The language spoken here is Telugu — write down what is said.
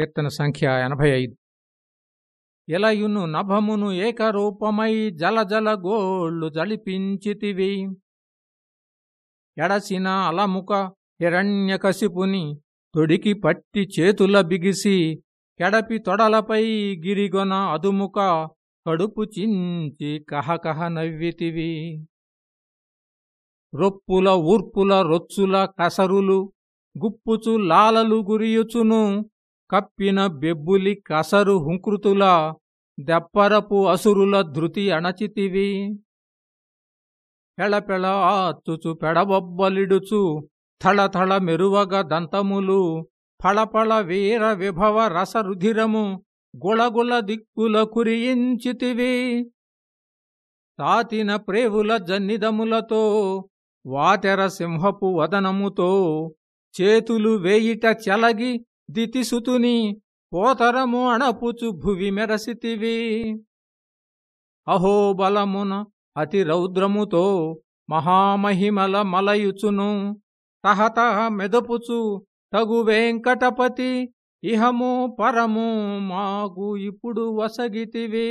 కీర్తన సంఖ్య ఎనభై ఐదు. ఎలయును నభమును ఏకరూపమై జలజల గోళ్ళు జళిపించితివి ఎడసిన అలముక హిరణ్యకశిపుని తొడికి పట్టి చేతుల బిగిసి కెడపి తొడలపై గిరిగొన అదుముక కడుపు చించి కహకహ నవ్వితివి. రొప్పుల ఊర్పుల రొచ్చుల కసరులు గుప్పుచు లాలలు గురియుచును కప్పిన బెబ్బులి కసరు హుంకృతుల దెప్పరపు అసురుల ధృతి అణచితివి. పెళపెళ ఆచుచు పెడబొబ్బలిడుచు థళథళ మెరువగ దంతములు ఫళఫళ వీర విభవ రసరుధిరము గుళగుళ దిక్కుల కురియించితివి. తాతిన ప్రేవుల జన్నిదములతో వాతెర సింహపు వదనముతో చేతులు వేయిట చెలగి దితిసుతుని పోతరము అణపుచు భువి మెరసితివి. అహోబలమున అతి రౌద్రముతో మహామహిమల మలయుచును. తహత మెదపుచు తగు వెంకటపతి ఇహము పరము మాకు ఇప్పుడు వసగితివి.